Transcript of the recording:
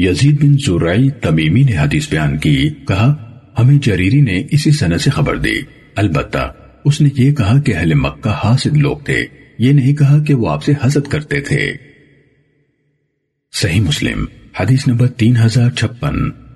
یزید بن زرعی تمیمی نے حدیث بیان کی، کہا، ہمیں جریری نے اسی سنہ سے خبر دی۔ البتہ، اس نے یہ کہا کہ اہل مکہ حاسد لوگ تھے، یہ نہیں کہا کہ وہ آپ سے حسد کرتے تھے۔ صحیح مسلم، حدیث نمبر تین ہزار چھپن۔